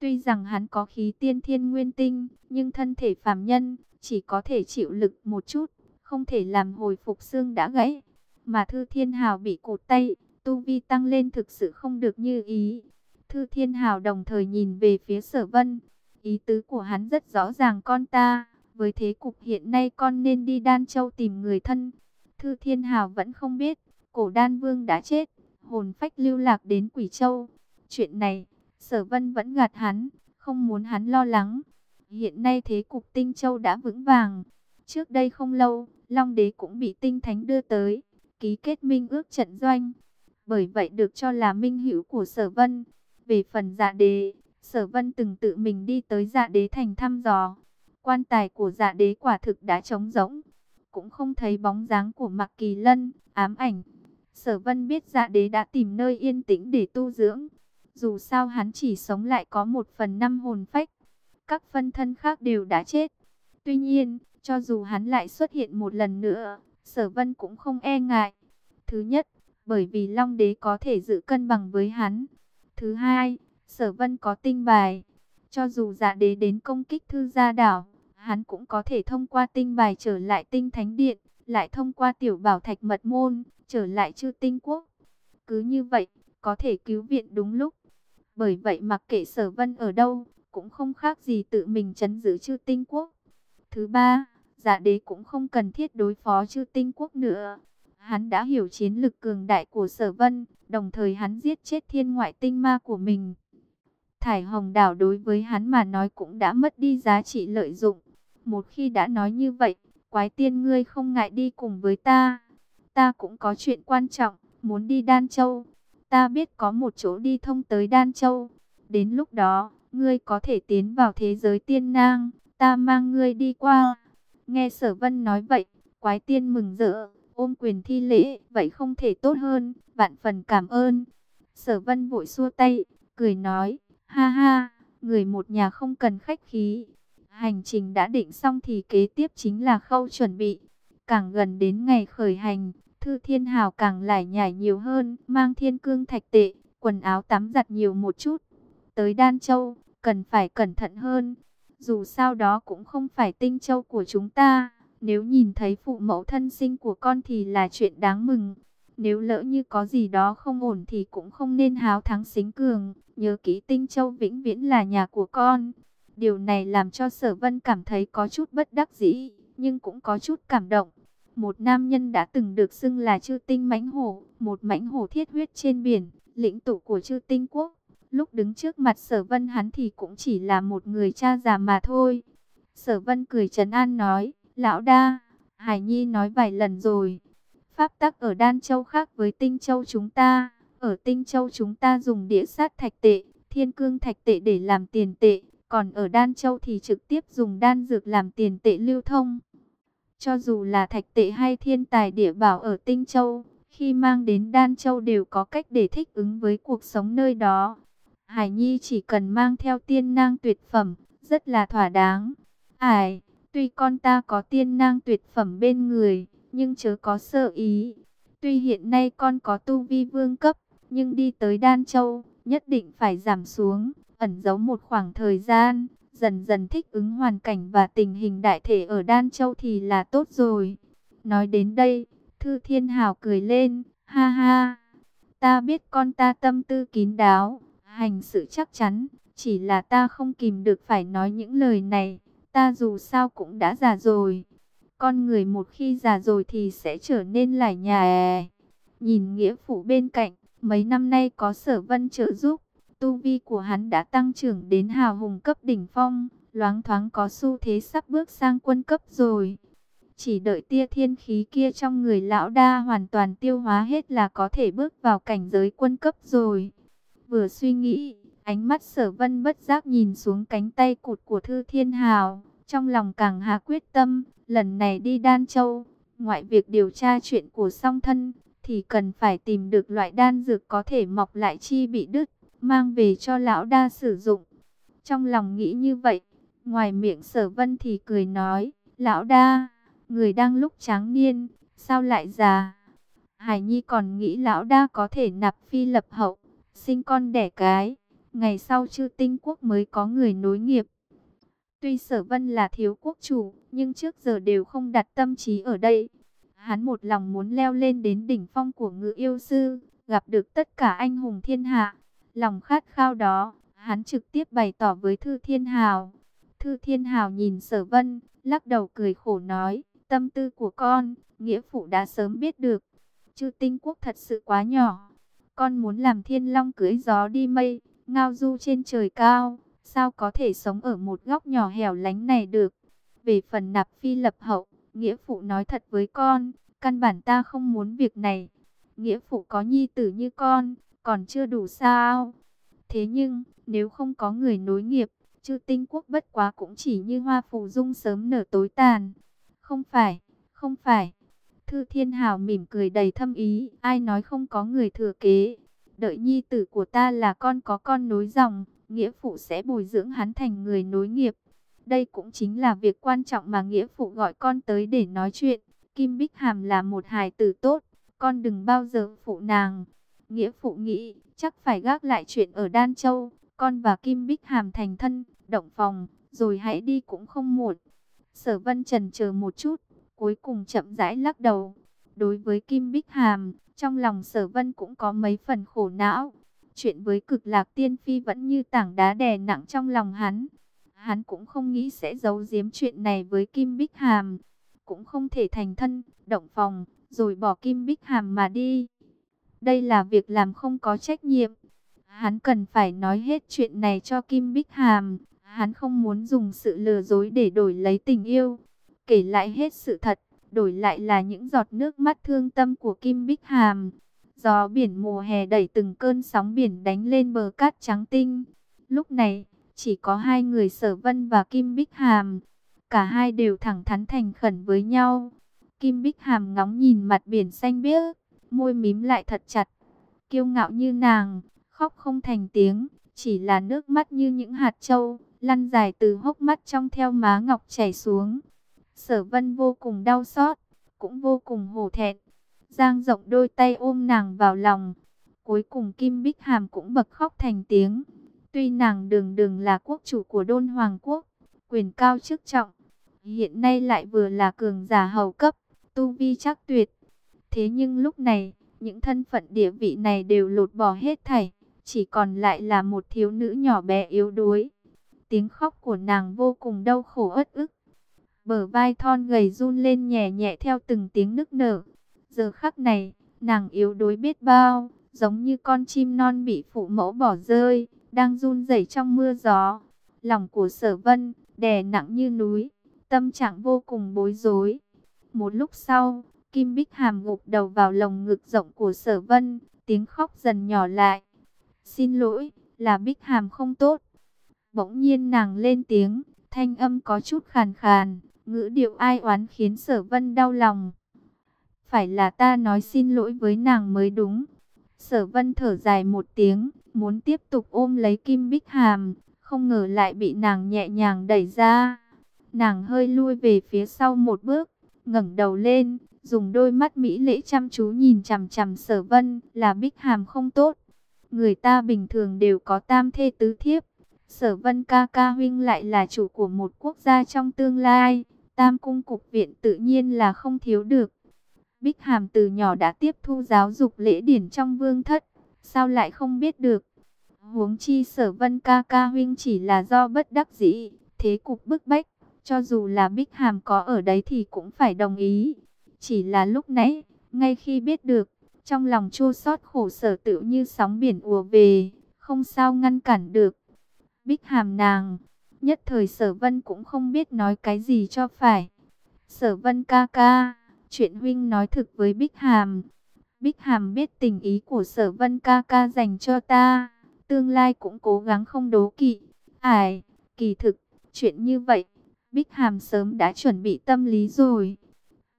Tuy rằng hắn có khí tiên thiên nguyên tinh, nhưng thân thể phàm nhân, chỉ có thể chịu lực một chút, không thể làm hồi phục xương đã gãy. Mà Thư Thiên Hào bị cụt tay, tu vi tăng lên thực sự không được như ý. Thư Thiên Hào đồng thời nhìn về phía sở vân. Ý tứ của hắn rất rõ ràng con ta, với thế cục hiện nay con nên đi Đan Châu tìm người thân. Thư Thiên Hào vẫn không biết, cổ đan vương đã chết, hồn phách lưu lạc đến Quỷ Châu. Chuyện này, sở vân vẫn gạt hắn, không muốn hắn lo lắng. Hiện nay thế cục Tinh Châu đã vững vàng. Trước đây không lâu, Long Đế cũng bị Tinh Thánh đưa tới, ký kết minh ước trận doanh. Bởi vậy được cho là minh hữu của sở vân. Về phần dạ đế, sở vân từng tự mình đi tới dạ đế thành thăm dò. Quan tài của dạ đế quả thực đã trống rỗng. Cũng không thấy bóng dáng của Mạc Kỳ Lân, ám ảnh. Sở vân biết dạ đế đã tìm nơi yên tĩnh để tu dưỡng. Dù sao hắn chỉ sống lại có một phần năm hồn phách. Các phân thân khác đều đã chết. Tuy nhiên, cho dù hắn lại xuất hiện một lần nữa, sở vân cũng không e ngại. Thứ nhất, bởi vì Long Đế có thể giữ cân bằng với hắn. Thứ hai, sở vân có tinh bài. Cho dù giả đế đến công kích thư gia đảo, hắn cũng có thể thông qua tinh bài trở lại tinh thánh điện, lại thông qua tiểu bảo thạch mật môn, trở lại chư tinh quốc. Cứ như vậy, có thể cứu viện đúng lúc. Bởi vậy mặc kệ sở vân ở đâu, cũng không khác gì tự mình chấn giữ chư tinh quốc. Thứ ba, giả đế cũng không cần thiết đối phó chư tinh quốc nữa. Hắn đã hiểu chiến lực cường đại của sở vân, đồng thời hắn giết chết thiên ngoại tinh ma của mình. Thải hồng đảo đối với hắn mà nói cũng đã mất đi giá trị lợi dụng. Một khi đã nói như vậy, quái tiên ngươi không ngại đi cùng với ta. Ta cũng có chuyện quan trọng, muốn đi Đan Châu. Ta biết có một chỗ đi thông tới Đan Châu. Đến lúc đó, ngươi có thể tiến vào thế giới tiên nang, ta mang ngươi đi qua. Nghe sở vân nói vậy, quái tiên mừng rỡ, ôm quyền thi lễ, vậy không thể tốt hơn, vạn phần cảm ơn. Sở vân vội xua tay, cười nói, ha ha, người một nhà không cần khách khí. Hành trình đã định xong thì kế tiếp chính là khâu chuẩn bị. Càng gần đến ngày khởi hành, Thư Thiên Hào càng lải nhải nhiều hơn, mang thiên cương thạch tệ, quần áo tắm giặt nhiều một chút. Tới Đan Châu, cần phải cẩn thận hơn. Dù sao đó cũng không phải tinh châu của chúng ta. Nếu nhìn thấy phụ mẫu thân sinh của con thì là chuyện đáng mừng. Nếu lỡ như có gì đó không ổn thì cũng không nên háo thắng xính cường. Nhớ kỹ tinh châu vĩnh viễn là nhà của con. Điều này làm cho sở vân cảm thấy có chút bất đắc dĩ, nhưng cũng có chút cảm động. Một nam nhân đã từng được xưng là chư tinh mãnh hổ, một mãnh hổ thiết huyết trên biển, lĩnh tụ của chư tinh quốc. Lúc đứng trước mặt sở vân hắn thì cũng chỉ là một người cha già mà thôi. Sở vân cười trấn an nói, lão đa, Hải Nhi nói vài lần rồi. Pháp tắc ở Đan Châu khác với Tinh Châu chúng ta. Ở Tinh Châu chúng ta dùng đĩa sát thạch tệ, thiên cương thạch tệ để làm tiền tệ. Còn ở Đan Châu thì trực tiếp dùng đan dược làm tiền tệ lưu thông. Cho dù là thạch tệ hay thiên tài địa bảo ở Tinh Châu, khi mang đến Đan Châu đều có cách để thích ứng với cuộc sống nơi đó. Hải Nhi chỉ cần mang theo tiên nang tuyệt phẩm, rất là thỏa đáng. Ải, tuy con ta có tiên nang tuyệt phẩm bên người, nhưng chớ có sợ ý. Tuy hiện nay con có tu vi vương cấp, nhưng đi tới Đan Châu, nhất định phải giảm xuống, ẩn giấu một khoảng thời gian, dần dần thích ứng hoàn cảnh và tình hình đại thể ở Đan Châu thì là tốt rồi. Nói đến đây, Thư Thiên Hào cười lên, ha ha, ta biết con ta tâm tư kín đáo, hành sự chắc chắn, chỉ là ta không kìm được phải nói những lời này, ta dù sao cũng đã già rồi. Con người một khi già rồi thì sẽ trở nên lải nhà. Nhìn nghĩa phụ bên cạnh, mấy năm nay có sở vân trợ giúp, tu vi của hắn đã tăng trưởng đến hào hùng cấp đỉnh phong, loáng thoáng có xu thế sắp bước sang quân cấp rồi. Chỉ đợi tia thiên khí kia trong người lão đa hoàn toàn tiêu hóa hết là có thể bước vào cảnh giới quân cấp rồi. Vừa suy nghĩ, ánh mắt sở vân bất giác nhìn xuống cánh tay cụt của Thư Thiên Hào. Trong lòng càng hà quyết tâm, lần này đi Đan Châu, ngoại việc điều tra chuyện của song thân, thì cần phải tìm được loại đan dược có thể mọc lại chi bị đứt, mang về cho lão đa sử dụng. Trong lòng nghĩ như vậy, ngoài miệng sở vân thì cười nói, lão đa, người đang lúc tráng niên, sao lại già? Hải Nhi còn nghĩ lão đa có thể nạp phi lập hậu, sinh con đẻ cái, ngày sau chư tinh quốc mới có người nối nghiệp. Tuy sở vân là thiếu quốc chủ, nhưng trước giờ đều không đặt tâm trí ở đây. Hắn một lòng muốn leo lên đến đỉnh phong của ngự yêu sư, gặp được tất cả anh hùng thiên hạ. Lòng khát khao đó, hắn trực tiếp bày tỏ với Thư Thiên Hào. Thư Thiên Hào nhìn sở vân, lắc đầu cười khổ nói, tâm tư của con, nghĩa phụ đã sớm biết được. Chư tinh quốc thật sự quá nhỏ. Con muốn làm thiên long cưới gió đi mây, ngao du trên trời cao. Sao có thể sống ở một góc nhỏ hẻo lánh này được? Về phần nạp phi lập hậu, nghĩa phụ nói thật với con, căn bản ta không muốn việc này. Nghĩa phụ có nhi tử như con, còn chưa đủ sao? Thế nhưng, nếu không có người nối nghiệp, chư tinh quốc bất quá cũng chỉ như hoa phù dung sớm nở tối tàn. Không phải, không phải. Thư Thiên Hào mỉm cười đầy thâm ý, ai nói không có người thừa kế. Đợi nhi tử của ta là con có con nối dòng, nghĩa phụ sẽ bồi dưỡng hắn thành người nối nghiệp. Đây cũng chính là việc quan trọng mà nghĩa phụ gọi con tới để nói chuyện. Kim Bích Hàm là một hài tử tốt, con đừng bao giờ phụ nàng. Nghĩa phụ nghĩ, chắc phải gác lại chuyện ở Đan Châu, con và Kim Bích Hàm thành thân, động phòng, rồi hãy đi cũng không muộn. Sở Vân trần chờ một chút, cuối cùng chậm rãi lắc đầu. Đối với Kim Bích Hàm, trong lòng Sở Vân cũng có mấy phần khổ não. Chuyện với cực lạc tiên phi vẫn như tảng đá đè nặng trong lòng hắn. Hắn cũng không nghĩ sẽ giấu giếm chuyện này với Kim Bích Hàm. Cũng không thể thành thân, động phòng, rồi bỏ Kim Bích Hàm mà đi. Đây là việc làm không có trách nhiệm. Hắn cần phải nói hết chuyện này cho Kim Bích Hàm. Hắn không muốn dùng sự lừa dối để đổi lấy tình yêu. Kể lại hết sự thật, đổi lại là những giọt nước mắt thương tâm của Kim Bích Hàm. Gió biển mùa hè đẩy từng cơn sóng biển đánh lên bờ cát trắng tinh. Lúc này, chỉ có hai người Sở Vân và Kim Bích Hàm. Cả hai đều thẳng thắn thành khẩn với nhau. Kim Bích Hàm ngóng nhìn mặt biển xanh biếc, môi mím lại thật chặt. Kiêu ngạo như nàng, khóc không thành tiếng, chỉ là nước mắt như những hạt châu, lăn dài từ hốc mắt trong theo má ngọc chảy xuống. Sở Vân vô cùng đau xót, cũng vô cùng hổ thẹn. Giang rộng đôi tay ôm nàng vào lòng. Cuối cùng Kim Bích Hàm cũng bật khóc thành tiếng. Tuy nàng đường đường là quốc chủ của Đôn Hoàng Quốc, quyền cao chức trọng, hiện nay lại vừa là cường giả hầu cấp, tu vi chắc tuyệt. Thế nhưng lúc này, những thân phận địa vị này đều lột bỏ hết thảy, chỉ còn lại là một thiếu nữ nhỏ bé yếu đuối. Tiếng khóc của nàng vô cùng đau khổ ất ức. Bờ vai thon gầy run lên nhẹ nhẹ theo từng tiếng nức nở. Giờ khắc này, nàng yếu đuối biết bao, giống như con chim non bị phụ mẫu bỏ rơi, đang run rẩy trong mưa gió. Lòng của sở vân, đè nặng như núi, tâm trạng vô cùng bối rối. Một lúc sau, Kim Bích Hàm gục đầu vào lồng ngực rộng của sở vân, tiếng khóc dần nhỏ lại. Xin lỗi, là Bích Hàm không tốt. Bỗng nhiên nàng lên tiếng, thanh âm có chút khàn khàn, ngữ điệu ai oán khiến sở vân đau lòng. Phải là ta nói xin lỗi với nàng mới đúng. Sở vân thở dài một tiếng, muốn tiếp tục ôm lấy Kim Bích Hàm, không ngờ lại bị nàng nhẹ nhàng đẩy ra. Nàng hơi lui về phía sau một bước, ngẩng đầu lên, dùng đôi mắt mỹ lễ chăm chú nhìn chằm chằm sở vân, là Bích Hàm không tốt. Người ta bình thường đều có tam thê tứ thiếp, sở vân ca ca huynh lại là chủ của một quốc gia trong tương lai, tam cung cục viện tự nhiên là không thiếu được. Bích Hàm từ nhỏ đã tiếp thu giáo dục lễ điển trong vương thất, sao lại không biết được. Huống chi sở vân ca ca huynh chỉ là do bất đắc dĩ, thế cục bức bách, cho dù là Bích Hàm có ở đấy thì cũng phải đồng ý. Chỉ là lúc nãy, ngay khi biết được, trong lòng chua xót khổ sở tự như sóng biển ùa về, không sao ngăn cản được. Bích Hàm nàng, nhất thời sở vân cũng không biết nói cái gì cho phải. Sở vân ca ca Chuyện huynh nói thực với Bích Hàm. Bích Hàm biết tình ý của sở vân ca ca dành cho ta. Tương lai cũng cố gắng không đố kỵ. Ải, kỳ thực, chuyện như vậy, Bích Hàm sớm đã chuẩn bị tâm lý rồi.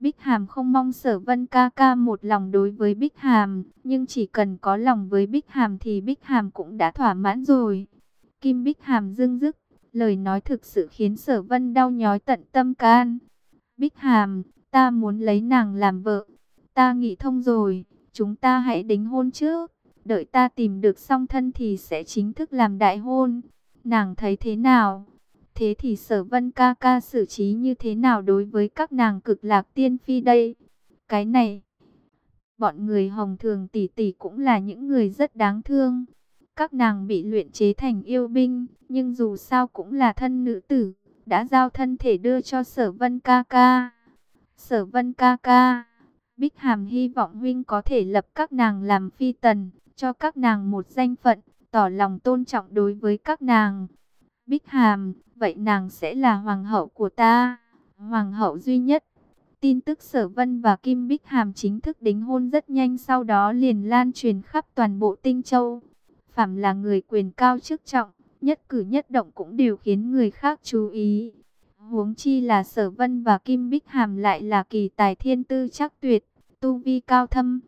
Bích Hàm không mong sở vân ca ca một lòng đối với Bích Hàm, nhưng chỉ cần có lòng với Bích Hàm thì Bích Hàm cũng đã thỏa mãn rồi. Kim Bích Hàm dưng dứt, lời nói thực sự khiến sở vân đau nhói tận tâm can. Bích Hàm, Ta muốn lấy nàng làm vợ. Ta nghĩ thông rồi, chúng ta hãy đính hôn trước. đợi ta tìm được song thân thì sẽ chính thức làm đại hôn. Nàng thấy thế nào? Thế thì sở vân ca ca xử trí như thế nào đối với các nàng cực lạc tiên phi đây? Cái này, bọn người hồng thường tỷ tỷ cũng là những người rất đáng thương. Các nàng bị luyện chế thành yêu binh, nhưng dù sao cũng là thân nữ tử, đã giao thân thể đưa cho sở vân ca ca. Sở vân ca ca, Bích Hàm hy vọng huynh có thể lập các nàng làm phi tần, cho các nàng một danh phận, tỏ lòng tôn trọng đối với các nàng. Bích Hàm, vậy nàng sẽ là hoàng hậu của ta, hoàng hậu duy nhất. Tin tức Sở Vân và Kim Bích Hàm chính thức đính hôn rất nhanh sau đó liền lan truyền khắp toàn bộ Tinh Châu. Phạm là người quyền cao chức trọng, nhất cử nhất động cũng đều khiến người khác chú ý. Huống chi là Sở Vân và Kim Bích Hàm lại là kỳ tài thiên tư chắc tuyệt, tu vi cao thâm.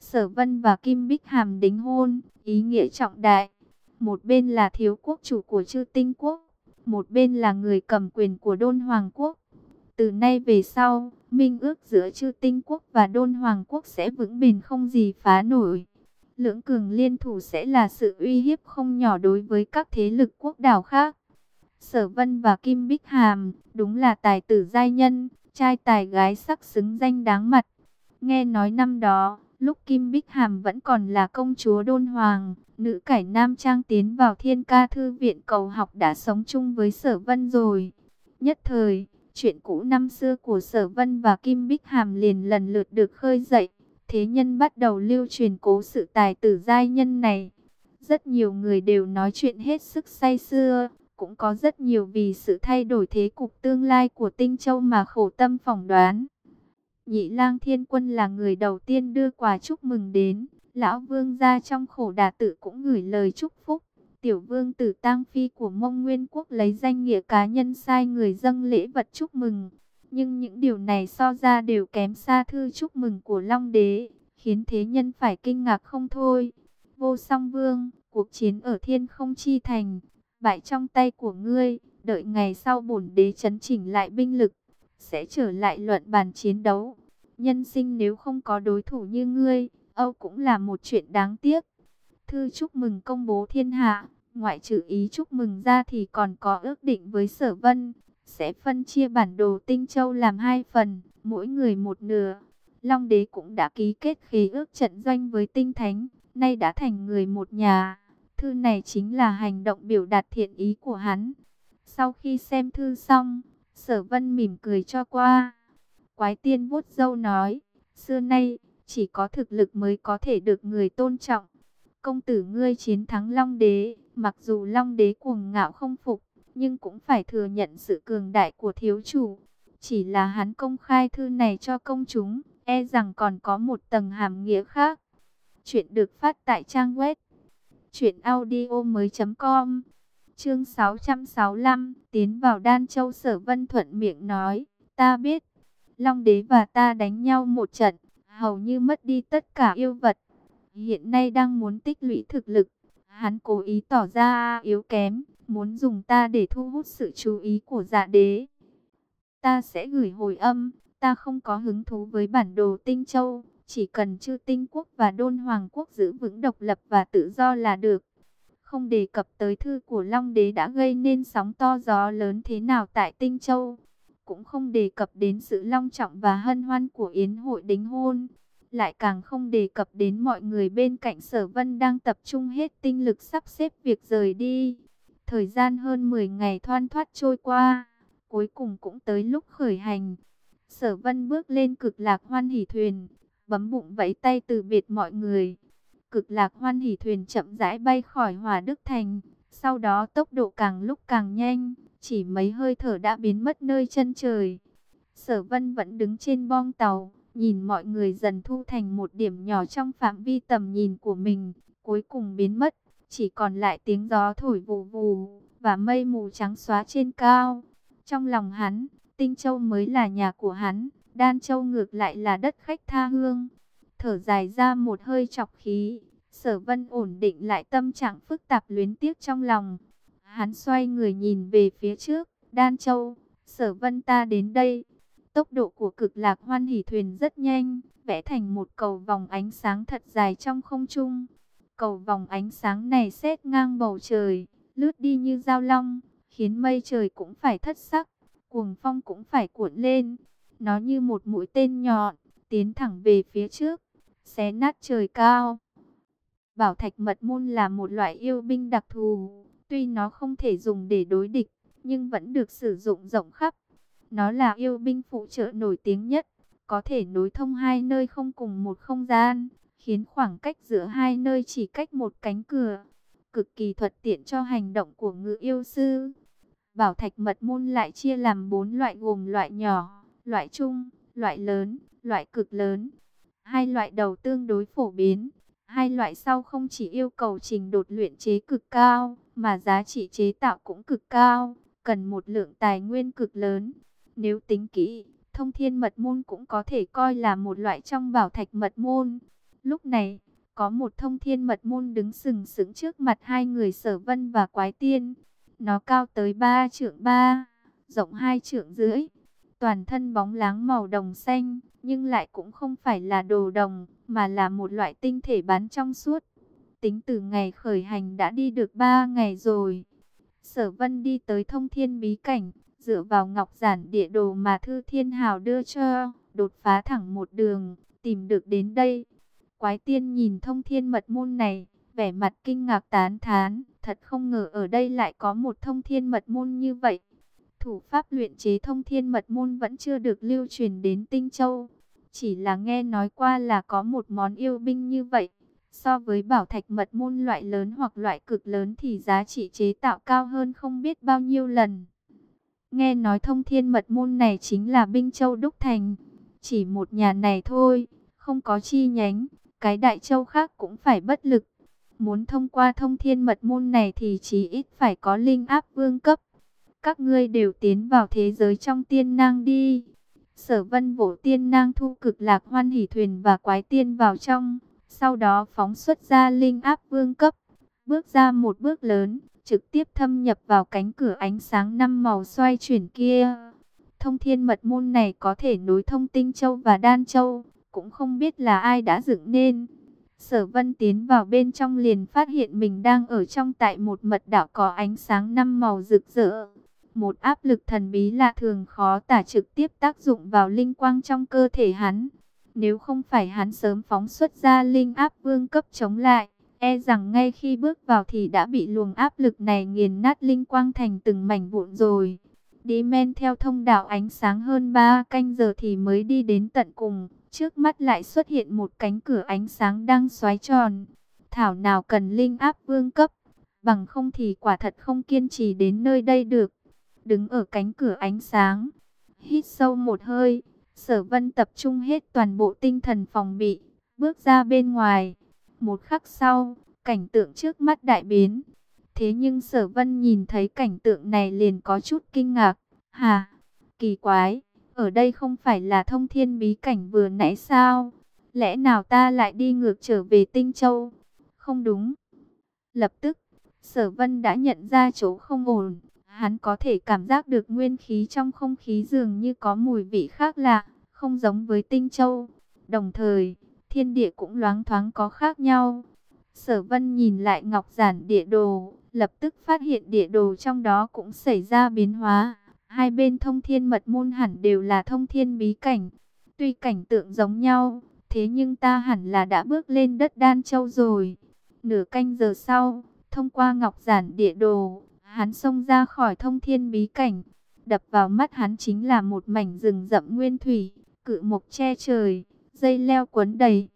Sở Vân và Kim Bích Hàm đính hôn, ý nghĩa trọng đại. Một bên là thiếu quốc chủ của Chư Tinh quốc, một bên là người cầm quyền của Đôn Hoàng quốc. Từ nay về sau, minh ước giữa Chư Tinh quốc và Đôn Hoàng quốc sẽ vững bền không gì phá nổi. Lưỡng cường liên thủ sẽ là sự uy hiếp không nhỏ đối với các thế lực quốc đảo khác. Sở Vân và Kim Bích Hàm, đúng là tài tử giai nhân, trai tài gái sắc xứng danh đáng mặt. Nghe nói năm đó, lúc Kim Bích Hàm vẫn còn là công chúa Đôn Hoàng, nữ cải nam trang tiến vào thiên ca thư viện cầu học đã sống chung với Sở Vân rồi. Nhất thời, chuyện cũ năm xưa của Sở Vân và Kim Bích Hàm liền lần lượt được khơi dậy. Thế nhân bắt đầu lưu truyền cố sự tài tử giai nhân này. Rất nhiều người đều nói chuyện hết sức say xưa, cũng có rất nhiều vì sự thay đổi thế cục tương lai của Tinh Châu mà khổ tâm phỏng đoán. Nhị lang thiên quân là người đầu tiên đưa quà chúc mừng đến, lão vương gia trong khổ đà Tử cũng gửi lời chúc phúc. Tiểu vương tử tang phi của mông nguyên quốc lấy danh nghĩa cá nhân sai người dâng lễ vật chúc mừng. Nhưng những điều này so ra đều kém xa thư chúc mừng của Long Đế, khiến thế nhân phải kinh ngạc không thôi. Vô song vương, cuộc chiến ở thiên không chi thành, bại trong tay của ngươi, đợi ngày sau bổn đế chấn chỉnh lại binh lực, sẽ trở lại luận bàn chiến đấu. Nhân sinh nếu không có đối thủ như ngươi, Âu cũng là một chuyện đáng tiếc. Thư chúc mừng công bố thiên hạ, ngoại trừ ý chúc mừng ra thì còn có ước định với sở vân, sẽ phân chia bản đồ Tinh Châu làm hai phần, mỗi người một nửa. Long đế cũng đã ký kết khế ước trận doanh với tinh thánh, nay đã thành người một nhà. Thư này chính là hành động biểu đạt thiện ý của hắn. Sau khi xem thư xong, sở vân mỉm cười cho qua. Quái tiên vuốt dâu nói, xưa nay, chỉ có thực lực mới có thể được người tôn trọng. Công tử ngươi chiến thắng Long đế, mặc dù Long đế cuồng ngạo không phục, nhưng cũng phải thừa nhận sự cường đại của thiếu chủ. Chỉ là hắn công khai thư này cho công chúng, e rằng còn có một tầng hàm nghĩa khác. Chuyện được phát tại trang web truyệnaudiomoi.com. Chương 665, tiến vào Đan Châu Sở Vân thuận miệng nói, "Ta biết, Long đế và ta đánh nhau một trận, hầu như mất đi tất cả yêu vật. Hiện nay đang muốn tích lũy thực lực, hắn cố ý tỏ ra yếu kém, muốn dùng ta để thu hút sự chú ý của dạ đế. Ta sẽ gửi hồi âm, ta không có hứng thú với bản đồ Tinh Châu, chỉ cần chư Tinh Quốc và Đôn Hoàng Quốc giữ vững độc lập và tự do là được. Không đề cập tới thư của Long Đế đã gây nên sóng to gió lớn thế nào tại Tinh Châu. Cũng không đề cập đến sự long trọng và hân hoan của Yến hội đính hôn. Lại càng không đề cập đến mọi người bên cạnh sở vân đang tập trung hết tinh lực sắp xếp việc rời đi. Thời gian hơn 10 ngày thoăn thoát trôi qua, cuối cùng cũng tới lúc khởi hành. Sở vân bước lên cực lạc hoan hỉ thuyền, bấm bụng vẫy tay từ biệt mọi người. Cực lạc hoan hỉ thuyền chậm rãi bay khỏi Hòa Đức Thành, sau đó tốc độ càng lúc càng nhanh, chỉ mấy hơi thở đã biến mất nơi chân trời. Sở vân vẫn đứng trên bong tàu, nhìn mọi người dần thu thành một điểm nhỏ trong phạm vi tầm nhìn của mình, cuối cùng biến mất, chỉ còn lại tiếng gió thổi vù vù, và mây mù trắng xóa trên cao. Trong lòng hắn, Tinh Châu mới là nhà của hắn, Đan Châu ngược lại là đất khách tha hương. Thở dài ra một hơi chọc khí, sở vân ổn định lại tâm trạng phức tạp luyến tiếc trong lòng. Hắn xoay người nhìn về phía trước, Đan Châu, sở vân ta đến đây. Tốc độ của cực lạc hoan hỷ thuyền rất nhanh, vẽ thành một cầu vòng ánh sáng thật dài trong không trung. Cầu vòng ánh sáng này xét ngang bầu trời, lướt đi như dao long, khiến mây trời cũng phải thất sắc, cuồng phong cũng phải cuộn lên. Nó như một mũi tên nhọn, tiến thẳng về phía trước, xé nát trời cao. Bảo thạch mật môn là một loại yêu binh đặc thù, tuy nó không thể dùng để đối địch, nhưng vẫn được sử dụng rộng khắp. Nó là yêu binh phụ trợ nổi tiếng nhất, có thể nối thông hai nơi không cùng một không gian, khiến khoảng cách giữa hai nơi chỉ cách một cánh cửa, cực kỳ thuận tiện cho hành động của ngự yêu sư. Bảo thạch mật môn lại chia làm bốn loại gồm loại nhỏ, loại trung, loại lớn, loại cực lớn. Hai loại đầu tương đối phổ biến, hai loại sau không chỉ yêu cầu trình độ luyện chế cực cao, mà giá trị chế tạo cũng cực cao, cần một lượng tài nguyên cực lớn. Nếu tính kỹ, thông thiên mật môn cũng có thể coi là một loại trong bảo thạch mật môn. Lúc này, có một thông thiên mật môn đứng sừng sững trước mặt hai người sở vân và quái tiên. Nó cao tới 3 trượng 3, rộng 2 trượng rưỡi. Toàn thân bóng láng màu đồng xanh, nhưng lại cũng không phải là đồ đồng, mà là một loại tinh thể bán trong suốt. Tính từ ngày khởi hành đã đi được 3 ngày rồi. Sở vân đi tới thông thiên bí cảnh, dựa vào ngọc giản địa đồ mà Thư Thiên Hào đưa cho, đột phá thẳng một đường, tìm được đến đây. Quái tiên nhìn thông thiên mật môn này, vẻ mặt kinh ngạc tán thán, thật không ngờ ở đây lại có một thông thiên mật môn như vậy. Thủ pháp luyện chế thông thiên mật môn vẫn chưa được lưu truyền đến Tinh Châu, chỉ là nghe nói qua là có một món yêu binh như vậy. So với bảo thạch mật môn loại lớn hoặc loại cực lớn thì giá trị chế tạo cao hơn không biết bao nhiêu lần. Nghe nói thông thiên mật môn này chính là Binh Châu Đúc Thành. Chỉ một nhà này thôi, không có chi nhánh, cái đại châu khác cũng phải bất lực. Muốn thông qua thông thiên mật môn này thì chỉ ít phải có linh áp vương cấp. Các ngươi đều tiến vào thế giới trong tiên nang đi. Sở vân vỗ tiên nang thu cực lạc hoan hỷ thuyền và quái tiên vào trong. Sau đó phóng xuất ra linh áp vương cấp. Bước ra một bước lớn, trực tiếp thâm nhập vào cánh cửa ánh sáng năm màu xoay chuyển kia. Thông thiên mật môn này có thể nối thông tinh châu và đan châu, cũng không biết là ai đã dựng nên. Sở vân tiến vào bên trong liền phát hiện mình đang ở trong tại một mật đảo có ánh sáng năm màu rực rỡ. Một áp lực thần bí lạ thường khó tả trực tiếp tác dụng vào linh quang trong cơ thể hắn. Nếu không phải hắn sớm phóng xuất ra linh áp vương cấp chống lại, e rằng ngay khi bước vào thì đã bị luồng áp lực này nghiền nát linh quang thành từng mảnh vụn rồi. Đi men theo thông đạo ánh sáng hơn 3 canh giờ thì mới đi đến tận cùng. Trước mắt lại xuất hiện một cánh cửa ánh sáng đang xoáy tròn. Thảo nào cần linh áp vương cấp, bằng không thì quả thật không kiên trì đến nơi đây được. Đứng ở cánh cửa ánh sáng, hít sâu một hơi, sở vân tập trung hết toàn bộ tinh thần phòng bị, bước ra bên ngoài. Một khắc sau, cảnh tượng trước mắt đại biến. Thế nhưng sở vân nhìn thấy cảnh tượng này liền có chút kinh ngạc. Hà, kỳ quái, ở đây không phải là thông thiên bí cảnh vừa nãy sao? Lẽ nào ta lại đi ngược trở về Tinh Châu? Không đúng. Lập tức, sở vân đã nhận ra chỗ không ổn. Hắn có thể cảm giác được nguyên khí trong không khí dường như có mùi vị khác lạ, không giống với Tinh Châu. Đồng thời, thiên địa cũng loáng thoáng có khác nhau. Sở vân nhìn lại ngọc giản địa đồ, lập tức phát hiện địa đồ trong đó cũng xảy ra biến hóa. Hai bên thông thiên mật môn hẳn đều là thông thiên bí cảnh. Tuy cảnh tượng giống nhau, thế nhưng ta hẳn là đã bước lên đất Đan Châu rồi. Nửa canh giờ sau, thông qua ngọc giản địa đồ, hắn xông ra khỏi thông thiên bí cảnh. Đập vào mắt hắn chính là một mảnh rừng rậm nguyên thủy, cự mộc che trời, dây leo quấn đầy.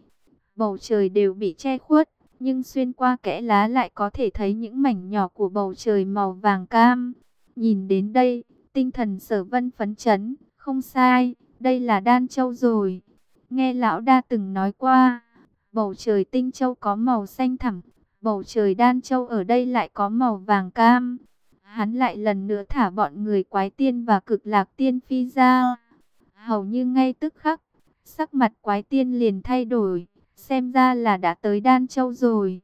Bầu trời đều bị che khuất, nhưng xuyên qua kẽ lá lại có thể thấy những mảnh nhỏ của bầu trời màu vàng cam. Nhìn đến đây, Tinh thần sở vân phấn chấn, không sai, đây là Đan Châu rồi. Nghe lão đa từng nói qua, bầu trời Tinh Châu có màu xanh thẳm, bầu trời Đan Châu ở đây lại có màu vàng cam. Hắn lại lần nữa thả bọn người quái tiên và cực lạc tiên phi ra. Hầu như ngay tức khắc, sắc mặt quái tiên liền thay đổi, xem ra là đã tới Đan Châu rồi.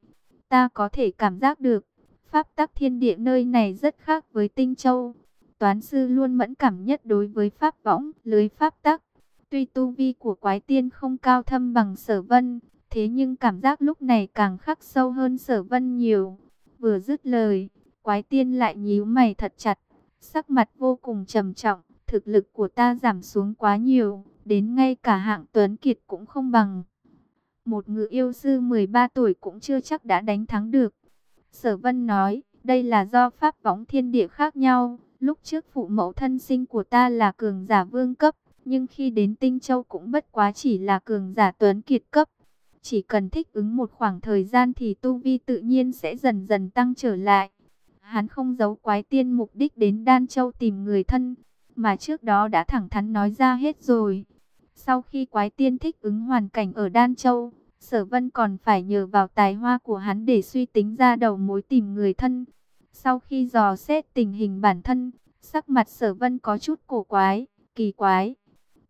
Ta có thể cảm giác được, pháp tắc thiên địa nơi này rất khác với Tinh Châu. Toán sư luôn mẫn cảm nhất đối với pháp võng, lưới pháp tắc. Tuy tu vi của quái tiên không cao thâm bằng sở vân, Thế nhưng cảm giác lúc này càng khắc sâu hơn sở vân nhiều. Vừa dứt lời, quái tiên lại nhíu mày thật chặt, sắc mặt vô cùng trầm trọng. Thực lực của ta giảm xuống quá nhiều, đến ngay cả hạng tuấn kiệt cũng không bằng. Một ngự yêu sư 13 tuổi cũng chưa chắc đã đánh thắng được. Sở vân nói, đây là do pháp võng thiên địa khác nhau. Lúc trước phụ mẫu thân sinh của ta là cường giả vương cấp, nhưng khi đến Tinh Châu cũng bất quá chỉ là cường giả tuấn kiệt cấp. Chỉ cần thích ứng một khoảng thời gian thì tu vi tự nhiên sẽ dần dần tăng trở lại. Hắn không giấu quái tiên mục đích đến Đan Châu tìm người thân, mà trước đó đã thẳng thắn nói ra hết rồi. Sau khi quái tiên thích ứng hoàn cảnh ở Đan Châu, Sở Vân còn phải nhờ vào tài hoa của hắn để suy tính ra đầu mối tìm người thân. Sau khi dò xét tình hình bản thân, sắc mặt Sở Vân có chút cổ quái, kỳ quái.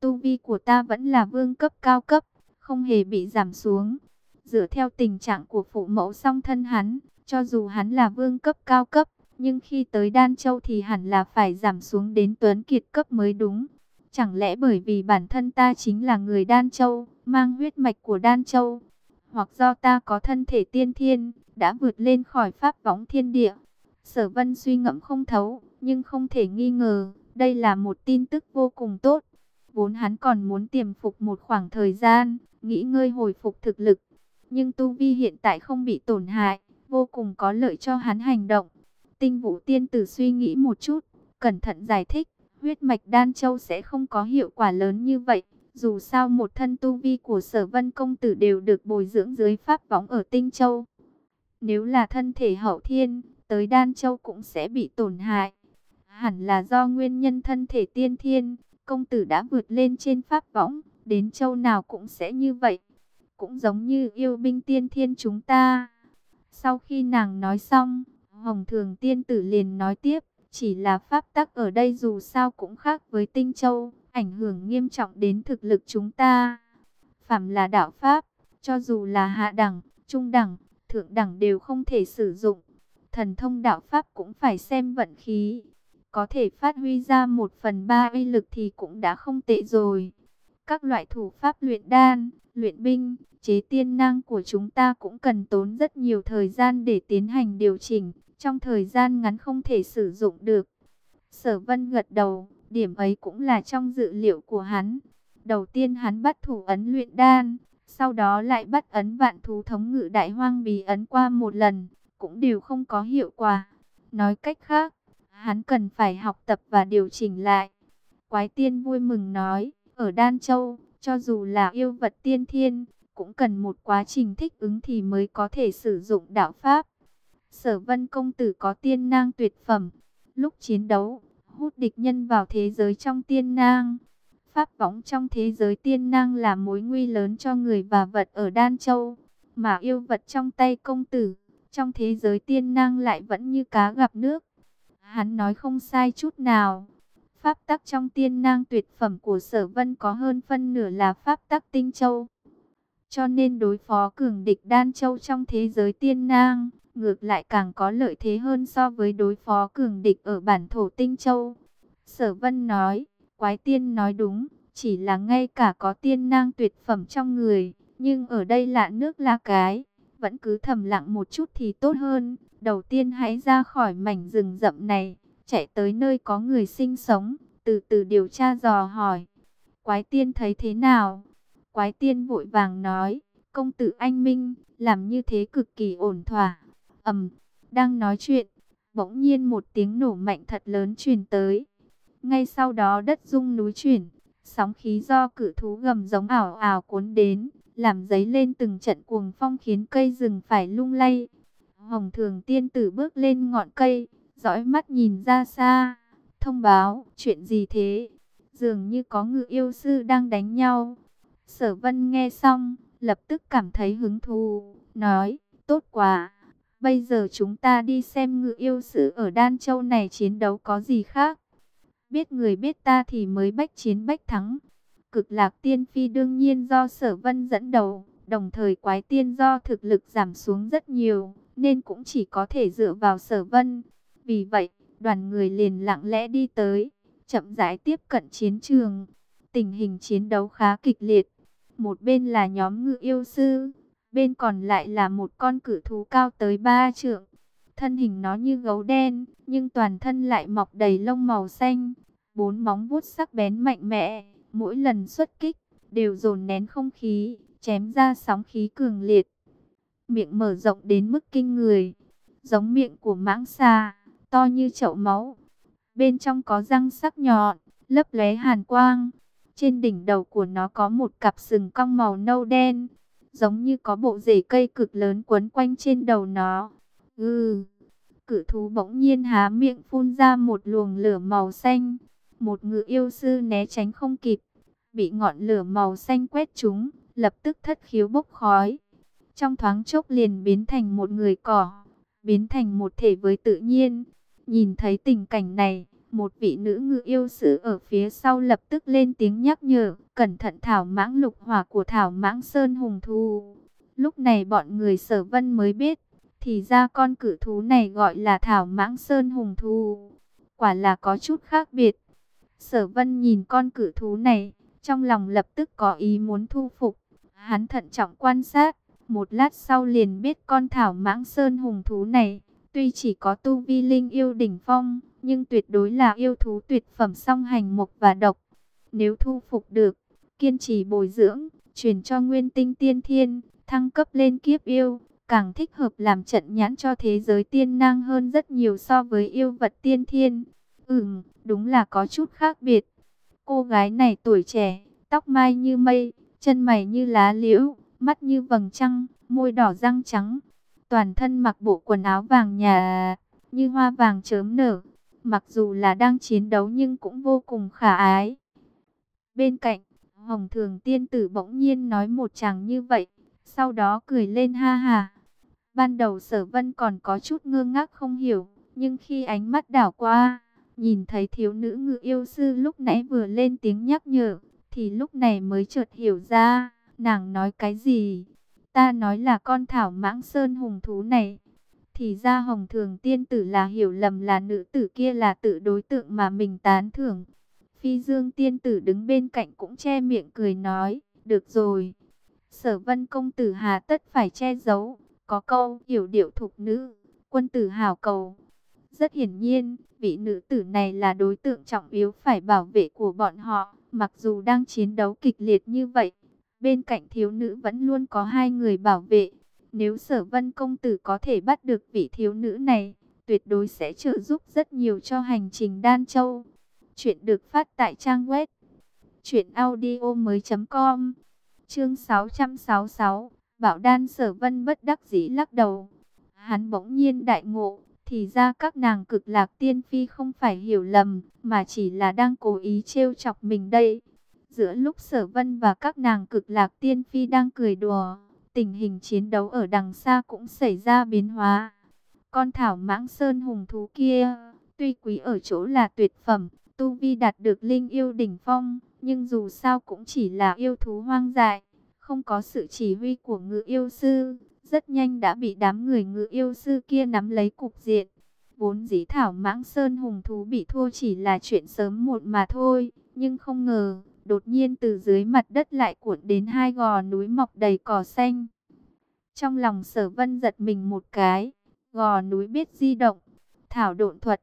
Tu vi của ta vẫn là vương cấp cao cấp, không hề bị giảm xuống. Dựa theo tình trạng của phụ mẫu song thân hắn, cho dù hắn là vương cấp cao cấp, nhưng khi tới Đan Châu thì hẳn là phải giảm xuống đến tuấn kiệt cấp mới đúng. Chẳng lẽ bởi vì bản thân ta chính là người Đan Châu, mang huyết mạch của Đan Châu, hoặc do ta có thân thể tiên thiên, đã vượt lên khỏi pháp võng thiên địa. Sở vân suy ngẫm không thấu, nhưng không thể nghi ngờ, đây là một tin tức vô cùng tốt. Vốn hắn còn muốn tiềm phục một khoảng thời gian, nghĩ ngơi hồi phục thực lực. Nhưng Tu Vi hiện tại không bị tổn hại, vô cùng có lợi cho hắn hành động. Tinh vũ tiên tử suy nghĩ một chút, cẩn thận giải thích, huyết mạch đan châu sẽ không có hiệu quả lớn như vậy. Dù sao một thân tu vi của sở vân công tử đều được bồi dưỡng dưới pháp võng ở tinh châu. Nếu là thân thể hậu thiên, tới đan châu cũng sẽ bị tổn hại. Hẳn là do nguyên nhân thân thể tiên thiên, công tử đã vượt lên trên pháp võng, đến châu nào cũng sẽ như vậy. Cũng giống như yêu binh tiên thiên chúng ta. Sau khi nàng nói xong, Hồng Thường Tiên Tử liền nói tiếp, chỉ là pháp tắc ở đây dù sao cũng khác với Tinh Châu, ảnh hưởng nghiêm trọng đến thực lực chúng ta. Phạm là đạo pháp, cho dù là hạ đẳng, trung đẳng, thượng đẳng đều không thể sử dụng. Thần thông đạo pháp cũng phải xem vận khí. Có thể phát huy ra một phần ba uy lực thì cũng đã không tệ rồi. Các loại thủ pháp luyện đan, luyện binh, chế tiên năng của chúng ta cũng cần tốn rất nhiều thời gian để tiến hành điều chỉnh. Trong thời gian ngắn không thể sử dụng được. Sở vân gật đầu, điểm ấy cũng là trong dự liệu của hắn. Đầu tiên hắn bắt thủ ấn luyện đan, sau đó lại bắt ấn vạn thú thống ngự đại hoang bì ấn qua một lần, cũng đều không có hiệu quả. Nói cách khác, hắn cần phải học tập và điều chỉnh lại. Quái tiên vui mừng nói, ở Đan Châu, cho dù là yêu vật tiên thiên, cũng cần một quá trình thích ứng thì mới có thể sử dụng đạo pháp. Sở vân công tử có tiên nang tuyệt phẩm. Lúc chiến đấu, hút địch nhân vào thế giới trong tiên nang. Pháp võng trong thế giới tiên nang là mối nguy lớn cho người và vật ở Đan Châu. Mà yêu vật trong tay công tử, trong thế giới tiên nang lại vẫn như cá gặp nước. Hắn nói không sai chút nào. Pháp tắc trong tiên nang tuyệt phẩm của sở vân có hơn phân nửa là pháp tắc tinh châu. Cho nên đối phó cường địch đan châu trong thế giới tiên nang, ngược lại càng có lợi thế hơn so với đối phó cường địch ở bản thổ tinh châu. Sở vân nói, quái tiên nói đúng, chỉ là ngay cả có tiên nang tuyệt phẩm trong người, nhưng ở đây lạ nước la cái, vẫn cứ thầm lặng một chút thì tốt hơn. Đầu tiên hãy ra khỏi mảnh rừng rậm này, chạy tới nơi có người sinh sống, từ từ điều tra dò hỏi. Quái tiên thấy thế nào? Quái tiên vội vàng nói, công tử anh Minh, làm như thế cực kỳ ổn thỏa. ầm, đang nói chuyện, bỗng nhiên một tiếng nổ mạnh thật lớn truyền tới. Ngay sau đó đất rung núi chuyển, sóng khí do cử thú gầm giống ảo ảo cuốn đến, làm giấy lên từng trận cuồng phong khiến cây rừng phải lung lay. Hồng thường tiên tử bước lên ngọn cây, dõi mắt nhìn ra xa, thông báo, chuyện gì thế? Dường như có ngự yêu sư đang đánh nhau. Sở vân nghe xong, lập tức cảm thấy hứng thú, nói, tốt quá. Bây giờ chúng ta đi xem ngự yêu sư ở Đan Châu này chiến đấu có gì khác. Biết người biết ta thì mới bách chiến bách thắng. Cực lạc tiên phi đương nhiên do sở vân dẫn đầu, đồng thời quái tiên do thực lực giảm xuống rất nhiều, nên cũng chỉ có thể dựa vào sở vân. Vì vậy, đoàn người liền lặng lẽ đi tới, chậm rãi tiếp cận chiến trường. Tình hình chiến đấu khá kịch liệt. Một bên là nhóm ngự yêu sư, bên còn lại là một con cử thú cao tới ba trượng. Thân hình nó như gấu đen, nhưng toàn thân lại mọc đầy lông màu xanh, bốn móng vuốt sắc bén mạnh mẽ, mỗi lần xuất kích đều dồn nén không khí, chém ra sóng khí cường liệt. Miệng mở rộng đến mức kinh người, giống miệng của mãng xà, to như chậu máu. Bên trong có răng sắc nhọn, lấp lóe hàn quang. Trên đỉnh đầu của nó có một cặp sừng cong màu nâu đen, giống như có bộ rễ cây cực lớn quấn quanh trên đầu nó. Ừ, cự thú bỗng nhiên há miệng phun ra một luồng lửa màu xanh. Một ngự yêu sư né tránh không kịp, bị ngọn lửa màu xanh quét trúng, lập tức thất khiếu bốc khói. Trong thoáng chốc liền biến thành một người cỏ, biến thành một thể với tự nhiên. Nhìn thấy tình cảnh này, một vị nữ ngự yêu sư ở phía sau lập tức lên tiếng nhắc nhở, cẩn thận thảo mãng lục hỏa của thảo mãng sơn hùng thu. Lúc này bọn người sở vân mới biết, thì ra con cử thú này gọi là thảo mãng sơn hùng thu. Quả là có chút khác biệt. Sở vân nhìn con cử thú này, trong lòng lập tức có ý muốn thu phục. Hắn thận trọng quan sát, một lát sau liền biết con thảo mãng sơn hùng thú này, tuy chỉ có tu vi linh yêu đỉnh phong, nhưng tuyệt đối là yêu thú tuyệt phẩm song hành mục và độc. Nếu thu phục được, kiên trì bồi dưỡng, truyền cho nguyên tinh tiên thiên, thăng cấp lên kiếp yêu, càng thích hợp làm trận nhãn cho thế giới tiên năng hơn rất nhiều so với yêu vật tiên thiên. Ừm, đúng là có chút khác biệt. Cô gái này tuổi trẻ, tóc mai như mây, chân mày như lá liễu, mắt như vầng trăng, môi đỏ răng trắng. Toàn thân mặc bộ quần áo vàng nhà, như hoa vàng chớm nở. Mặc dù là đang chiến đấu nhưng cũng vô cùng khả ái. Bên cạnh, Hồng Thường Tiên Tử bỗng nhiên nói một chàng như vậy, sau đó cười lên ha ha. Ban đầu sở vân còn có chút ngơ ngác không hiểu, nhưng khi ánh mắt đảo qua, nhìn thấy thiếu nữ ngự yêu sư lúc nãy vừa lên tiếng nhắc nhở, thì lúc này mới chợt hiểu ra, nàng nói cái gì. Ta nói là con thảo mãng sơn hùng thú này. Thì ra hồng thường tiên tử là hiểu lầm là nữ tử kia là tự đối tượng mà mình tán thưởng. Phi dương tiên tử đứng bên cạnh cũng che miệng cười nói, được rồi. Sở vân công tử hà tất phải che giấu, có câu hiểu điệu thục nữ, quân tử hào cầu. Rất hiển nhiên, vị nữ tử này là đối tượng trọng yếu phải bảo vệ của bọn họ, mặc dù đang chiến đấu kịch liệt như vậy. Bên cạnh thiếu nữ vẫn luôn có hai người bảo vệ. Nếu sở vân công tử có thể bắt được vị thiếu nữ này, tuyệt đối sẽ trợ giúp rất nhiều cho hành trình Đan Châu. Chuyện được phát tại trang web chuyểnaudio.com Chương 666 Bảo đan sở vân bất đắc dĩ lắc đầu. Hắn bỗng nhiên đại ngộ, thì ra các nàng cực lạc tiên phi không phải hiểu lầm, mà chỉ là đang cố ý trêu chọc mình đây. Giữa lúc sở vân và các nàng cực lạc tiên phi đang cười đùa, tình hình chiến đấu ở đằng xa cũng xảy ra biến hóa. Con thảo mãng sơn hùng thú kia, tuy quý ở chỗ là tuyệt phẩm, tu vi đạt được linh yêu đỉnh phong, nhưng dù sao cũng chỉ là yêu thú hoang dại, không có sự chỉ huy của ngự yêu sư, rất nhanh đã bị đám người ngự yêu sư kia nắm lấy cục diện. Vốn dĩ thảo mãng sơn hùng thú bị thua chỉ là chuyện sớm muộn mà thôi, nhưng không ngờ, đột nhiên từ dưới mặt đất lại cuộn đến hai gò núi mọc đầy cỏ xanh. Trong lòng sở vân giật mình một cái, gò núi biết di động, thảo độn thuật.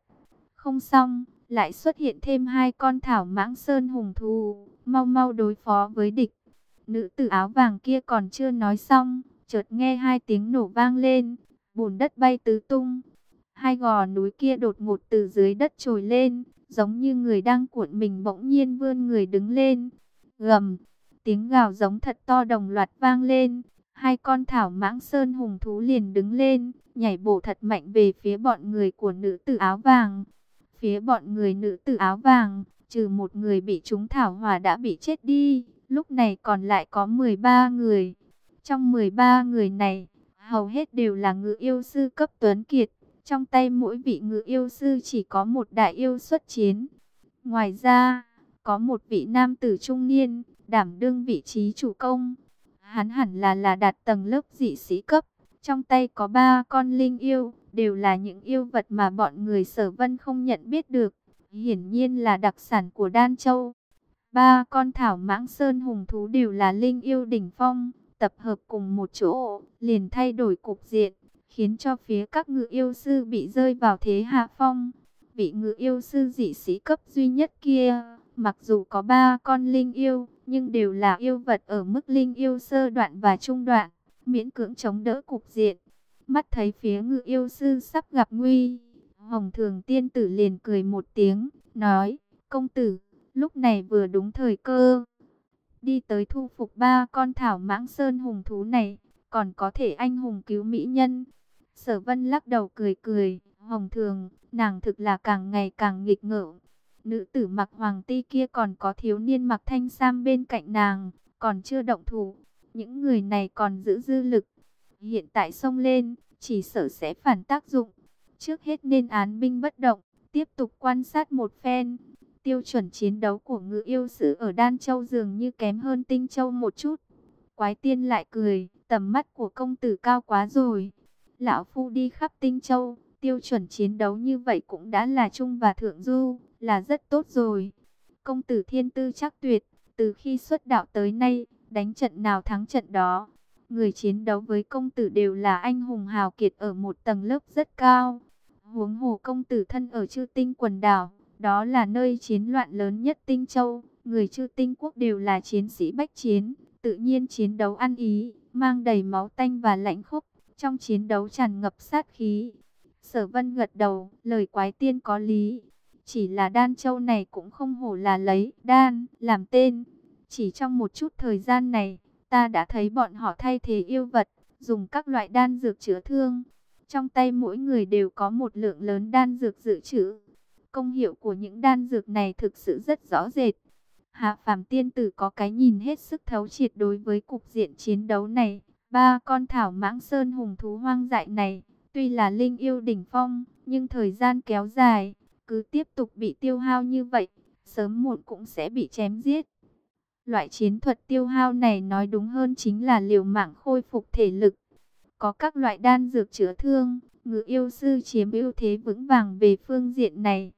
Không xong, lại xuất hiện thêm hai con thảo mãng sơn hùng thú, mau mau đối phó với địch. Nữ tử áo vàng kia còn chưa nói xong, chợt nghe hai tiếng nổ vang lên, bùn đất bay tứ tung. Hai gò núi kia đột ngột từ dưới đất trồi lên, giống như người đang cuộn mình bỗng nhiên vươn người đứng lên. Gầm, tiếng gào giống thật to đồng loạt vang lên. Hai con thảo mãng sơn hùng thú liền đứng lên, nhảy bổ thật mạnh về phía bọn người của nữ tử áo vàng. Phía bọn người nữ tử áo vàng, trừ một người bị trúng thảo hòa đã bị chết đi, lúc này còn lại có 13 người. Trong 13 người này, hầu hết đều là ngự yêu sư cấp tuấn kiệt. Trong tay mỗi vị ngự yêu sư chỉ có một đại yêu xuất chiến. Ngoài ra, có một vị nam tử trung niên, đảm đương vị trí chủ công. Hắn hẳn là là đạt tầng lớp dị sĩ cấp. Trong tay có ba con linh yêu, đều là những yêu vật mà bọn người sở vân không nhận biết được. Hiển nhiên là đặc sản của Đan Châu. Ba con thảo mãng sơn hùng thú đều là linh yêu đỉnh phong, tập hợp cùng một chỗ, liền thay đổi cục diện, khiến cho phía các ngự yêu sư bị rơi vào thế hạ phong. Vị ngự yêu sư dị sĩ cấp duy nhất kia, mặc dù có ba con linh yêu, nhưng đều là yêu vật ở mức linh yêu sơ đoạn và trung đoạn, miễn cưỡng chống đỡ cục diện. Mắt thấy phía ngự yêu sư sắp gặp nguy, Hồng Thường Tiên Tử liền cười một tiếng, nói, công tử, lúc này vừa đúng thời cơ. Đi tới thu phục ba con thảo mãng sơn hùng thú này, còn có thể anh hùng cứu mỹ nhân. Sở vân lắc đầu cười cười, Hồng Thường, nàng thực là càng ngày càng nghịch ngợm. Nữ tử mặc hoàng ti kia còn có thiếu niên mặc thanh sam bên cạnh nàng, còn chưa động thủ. Những người này còn giữ dư lực. Hiện tại xông lên, chỉ sợ sẽ phản tác dụng. Trước hết nên án binh bất động, tiếp tục quan sát một phen. Tiêu chuẩn chiến đấu của ngự yêu sử ở Đan Châu dường như kém hơn Tinh Châu một chút. Quái tiên lại cười, tầm mắt của công tử cao quá rồi. Lão Phu đi khắp Tinh Châu, tiêu chuẩn chiến đấu như vậy cũng đã là trung và thượng du, là rất tốt rồi. Công tử thiên tư chắc tuyệt, từ khi xuất đạo tới nay, đánh trận nào thắng trận đó. Người chiến đấu với công tử đều là anh hùng hào kiệt ở một tầng lớp rất cao. Huống hồ công tử thân ở chư tinh quần đảo, đó là nơi chiến loạn lớn nhất tinh châu. Người chư tinh quốc đều là chiến sĩ bách chiến, tự nhiên chiến đấu ăn ý, mang đầy máu tanh và lạnh khốc. Trong chiến đấu tràn ngập sát khí. Sở vân gật đầu, lời quái tiên có lý. Chỉ là đan châu này cũng không hổ là lấy đan làm tên. Chỉ trong một chút thời gian này, ta đã thấy bọn họ thay thế yêu vật, dùng các loại đan dược chữa thương. Trong tay mỗi người đều có một lượng lớn đan dược dự trữ. Công hiệu của những đan dược này thực sự rất rõ rệt. Hạ Phàm Tiên Tử có cái nhìn hết sức thấu triệt đối với cục diện chiến đấu này. Ba con thảo mãng sơn hùng thú hoang dại này, tuy là linh yêu đỉnh phong, nhưng thời gian kéo dài, cứ tiếp tục bị tiêu hao như vậy, sớm muộn cũng sẽ bị chém giết. Loại chiến thuật tiêu hao này nói đúng hơn chính là liều mạng khôi phục thể lực. Có các loại đan dược chữa thương, ngự yêu sư chiếm ưu thế vững vàng về phương diện này.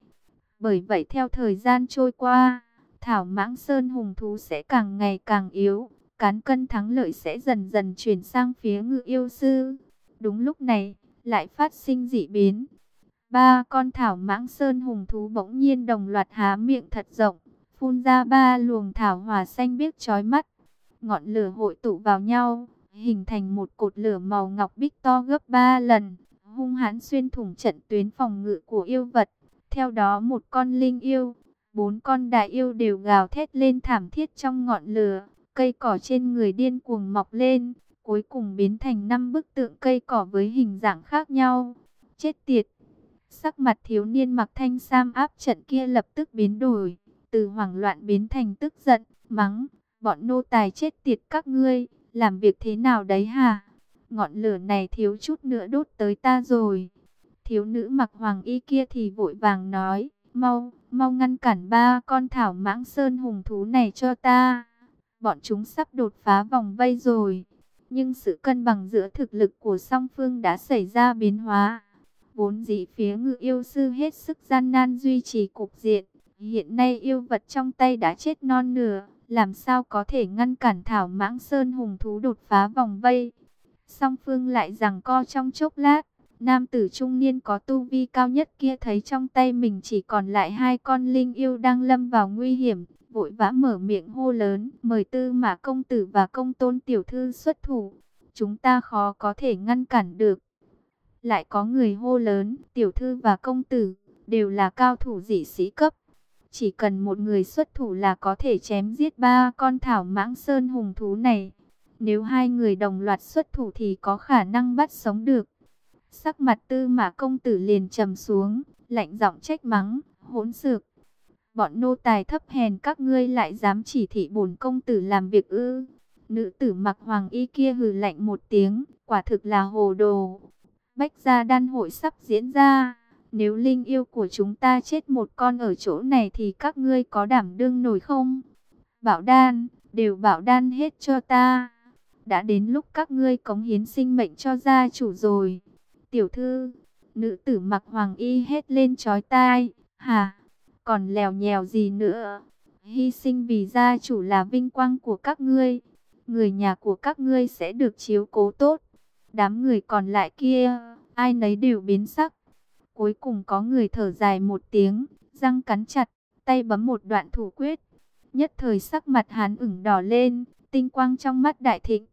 Bởi vậy theo thời gian trôi qua, Thảo Mãng Sơn hùng thú sẽ càng ngày càng yếu, cán cân thắng lợi sẽ dần dần chuyển sang phía ngự yêu sư. Đúng lúc này, lại phát sinh dị biến. Ba con Thảo Mãng Sơn hùng thú bỗng nhiên đồng loạt há miệng thật rộng, phun ra ba luồng thảo hỏa xanh biếc chói mắt. Ngọn lửa hội tụ vào nhau, hình thành một cột lửa màu ngọc bích to gấp ba lần, hung hãn xuyên thủng trận tuyến phòng ngự của yêu vật. Theo đó một con linh yêu, bốn con đại yêu đều gào thét lên thảm thiết trong ngọn lửa, cây cỏ trên người điên cuồng mọc lên, cuối cùng biến thành năm bức tượng cây cỏ với hình dạng khác nhau. Chết tiệt! Sắc mặt thiếu niên mặc thanh sam áp trận kia lập tức biến đổi, từ hoảng loạn biến thành tức giận, mắng, bọn nô tài chết tiệt các ngươi, làm việc thế nào đấy hả? Ngọn lửa này thiếu chút nữa đốt tới ta rồi. Thiếu nữ mặc hoàng y kia thì vội vàng nói, mau, mau ngăn cản ba con thảo mãng sơn hùng thú này cho ta. Bọn chúng sắp đột phá vòng vây rồi. Nhưng sự cân bằng giữa thực lực của song phương đã xảy ra biến hóa. Vốn dĩ phía ngự yêu sư hết sức gian nan duy trì cục diện. Hiện nay yêu vật trong tay đã chết non nửa. Làm sao có thể ngăn cản thảo mãng sơn hùng thú đột phá vòng vây. Song phương lại rằng co trong chốc lát. Nam tử trung niên có tu vi cao nhất kia thấy trong tay mình chỉ còn lại hai con linh yêu đang lâm vào nguy hiểm. Vội vã mở miệng hô lớn, mời tư mà công tử và công tôn tiểu thư xuất thủ. Chúng ta khó có thể ngăn cản được. Lại có người hô lớn, tiểu thư và công tử, đều là cao thủ dị sĩ cấp. Chỉ cần một người xuất thủ là có thể chém giết ba con thảo mãng sơn hùng thú này. Nếu hai người đồng loạt xuất thủ thì có khả năng bắt sống được. Sắc mặt tư mà công tử liền trầm xuống, lạnh giọng trách mắng, hỗn xược. Bọn nô tài thấp hèn các ngươi lại dám chỉ thị bổn công tử làm việc ư. Nữ tử mặc hoàng y kia hừ lạnh một tiếng, quả thực là hồ đồ. Bách gia đan hội sắp diễn ra. Nếu linh yêu của chúng ta chết một con ở chỗ này thì các ngươi có đảm đương nổi không? Bảo đan, đều bảo đan hết cho ta. Đã đến lúc các ngươi cống hiến sinh mệnh cho gia chủ rồi. Tiểu thư, nữ tử mặc hoàng y hết lên chói tai. Hà, còn lèo nhèo gì nữa? Hy sinh vì gia chủ là vinh quang của các ngươi. người nhà của các ngươi sẽ được chiếu cố tốt. Đám người còn lại kia, ai nấy đều biến sắc. Cuối cùng có người thở dài một tiếng, răng cắn chặt, tay bấm một đoạn thủ quyết. Nhất thời sắc mặt hắn ửng đỏ lên, tinh quang trong mắt đại thịnh.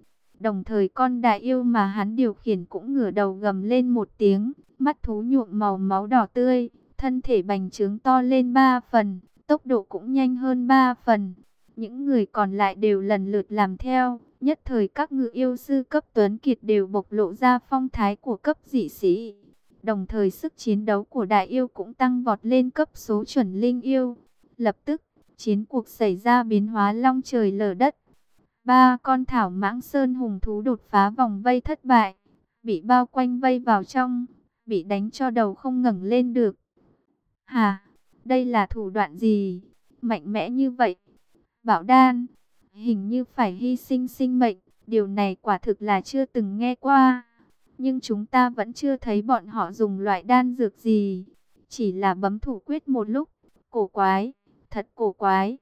Đồng thời con đại yêu mà hắn điều khiển cũng ngửa đầu gầm lên một tiếng, mắt thú nhuộm màu máu đỏ tươi, thân thể bành trướng to lên ba phần, tốc độ cũng nhanh hơn ba phần. Những người còn lại đều lần lượt làm theo, nhất thời các ngự yêu sư cấp tuấn kiệt đều bộc lộ ra phong thái của cấp dị sĩ. Đồng thời sức chiến đấu của đại yêu cũng tăng vọt lên cấp số chuẩn linh yêu. Lập tức, chiến cuộc xảy ra biến hóa long trời lở đất. Ba con thảo mãng sơn hùng thú đột phá vòng vây thất bại, bị bao quanh vây vào trong, bị đánh cho đầu không ngẩng lên được. Hà, đây là thủ đoạn gì? Mạnh mẽ như vậy. Bảo đan, hình như phải hy sinh sinh mệnh, điều này quả thực là chưa từng nghe qua. Nhưng chúng ta vẫn chưa thấy bọn họ dùng loại đan dược gì. Chỉ là bấm thủ quyết một lúc, cổ quái, thật cổ quái.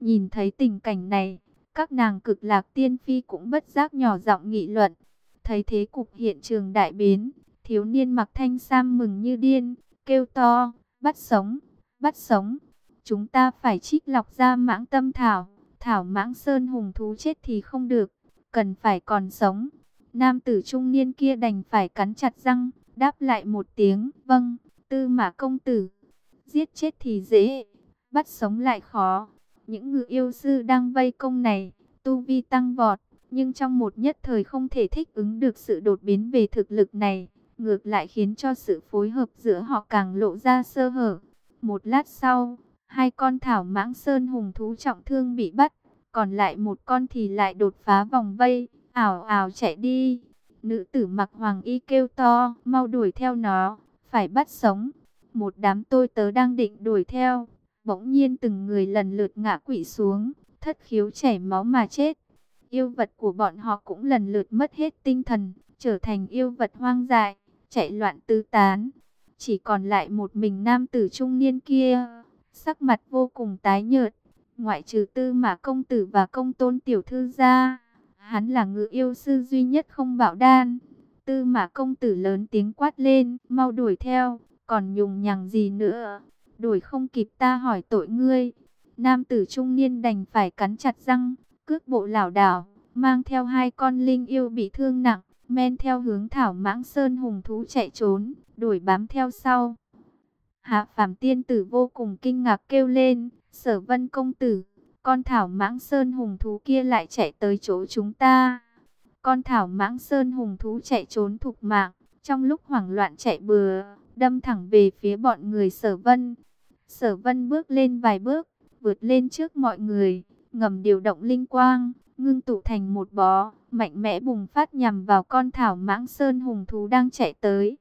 Nhìn thấy tình cảnh này, các nàng cực lạc tiên phi cũng bất giác nhỏ giọng nghị luận. Thấy thế cục hiện trường đại biến, thiếu niên mặc thanh sam mừng như điên, kêu to, bắt sống, bắt sống. Chúng ta phải trích lọc ra mãng tâm thảo, thảo mãng sơn hùng thú chết thì không được, cần phải còn sống. Nam tử trung niên kia đành phải cắn chặt răng, đáp lại một tiếng, vâng, tư mã công tử. Giết chết thì dễ, bắt sống lại khó. Những ngự yêu sư đang vây công này, tu vi tăng vọt, nhưng trong một nhất thời không thể thích ứng được sự đột biến về thực lực này, ngược lại khiến cho sự phối hợp giữa họ càng lộ ra sơ hở. Một lát sau, hai con thảo mãng sơn hùng thú trọng thương bị bắt, còn lại một con thì lại đột phá vòng vây, ảo ảo chạy đi. Nữ tử mặc hoàng y kêu to, mau đuổi theo nó, phải bắt sống. Một đám tôi tớ đang định đuổi theo, bỗng nhiên từng người lần lượt ngã quỵ xuống, thất khiếu chảy máu mà chết. Yêu vật của bọn họ cũng lần lượt mất hết tinh thần, trở thành yêu vật hoang dại, chạy loạn tứ tán. Chỉ còn lại một mình nam tử trung niên kia, sắc mặt vô cùng tái nhợt, ngoại trừ tư mã công tử và công tôn tiểu thư ra. Hắn là ngự yêu sư duy nhất không bảo đan. Tư mã công tử lớn tiếng quát lên, mau đuổi theo, còn nhùng nhằng gì nữa. Đuổi không kịp ta hỏi tội ngươi. Nam tử trung niên đành phải cắn chặt răng, cước bộ lảo đảo, mang theo hai con linh yêu bị thương nặng, men theo hướng thảo mãng sơn hùng thú chạy trốn, đuổi bám theo sau. Hạ phàm tiên tử vô cùng kinh ngạc kêu lên, sở vân công tử, con thảo mãng sơn hùng thú kia lại chạy tới chỗ chúng ta. Con thảo mãng sơn hùng thú chạy trốn thục mạng, trong lúc hoảng loạn chạy bừa, đâm thẳng về phía bọn người sở vân. Sở vân bước lên vài bước, vượt lên trước mọi người, ngầm điều động linh quang, ngưng tụ thành một bó, mạnh mẽ bùng phát nhằm vào con thảo mãng sơn hùng thú đang chạy tới.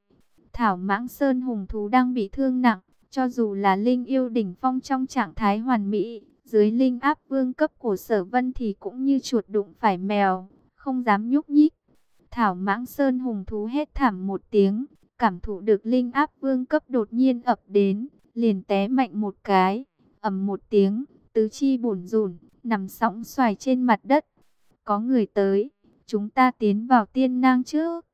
Thảo mãng sơn hùng thú đang bị thương nặng, cho dù là linh yêu đỉnh phong trong trạng thái hoàn mỹ, dưới linh áp vương cấp của sở vân thì cũng như chuột đụng phải mèo, không dám nhúc nhích. Thảo mãng sơn hùng thú hét thảm một tiếng, cảm thụ được linh áp vương cấp đột nhiên ập đến, liền té mạnh một cái, ầm một tiếng, tứ chi bủn rủn, nằm sóng xoài trên mặt đất. Có người tới, chúng ta tiến vào tiên nang trước.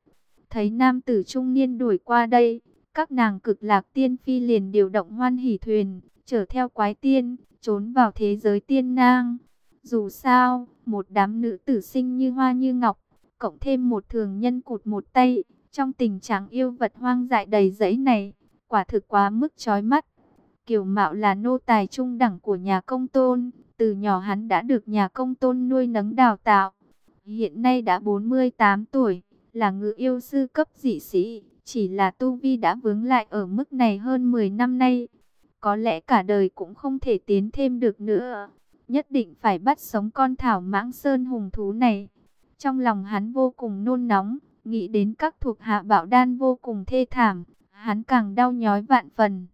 Thấy nam tử trung niên đuổi qua đây, các nàng cực lạc tiên phi liền điều động hoan hỷ thuyền, chở theo quái tiên, trốn vào thế giới tiên nang. Dù sao, một đám nữ tử sinh như hoa như ngọc, cộng thêm một thường nhân cụt một tay, trong tình trạng yêu vật hoang dại đầy giấy này, quả thực quá mức chói mắt. Kiều Mạo là nô tài trung đẳng của nhà công tôn, từ nhỏ hắn đã được nhà công tôn nuôi nấng đào tạo. Hiện nay đã 48 tuổi, là ngự yêu sư cấp dị sĩ, chỉ là tu vi đã vướng lại ở mức này hơn 10 năm nay. Có lẽ cả đời cũng không thể tiến thêm được nữa. Nhất định phải bắt sống con thảo mãng sơn hùng thú này. Trong lòng hắn vô cùng nôn nóng, nghĩ đến các thuộc hạ bảo đan vô cùng thê thảm, hắn càng đau nhói vạn phần.